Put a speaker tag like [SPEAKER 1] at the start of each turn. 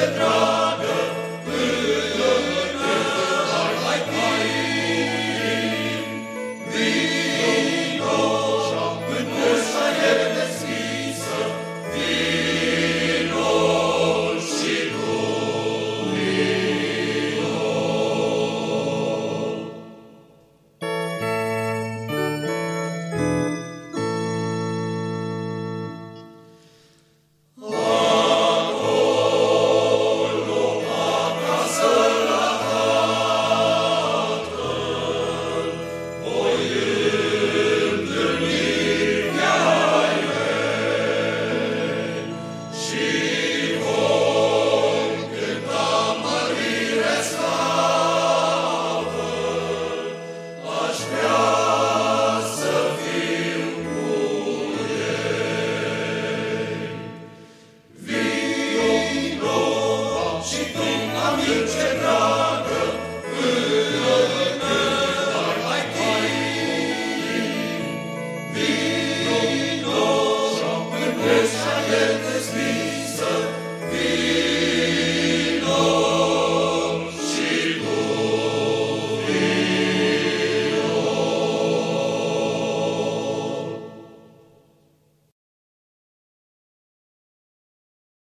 [SPEAKER 1] se. Krishna.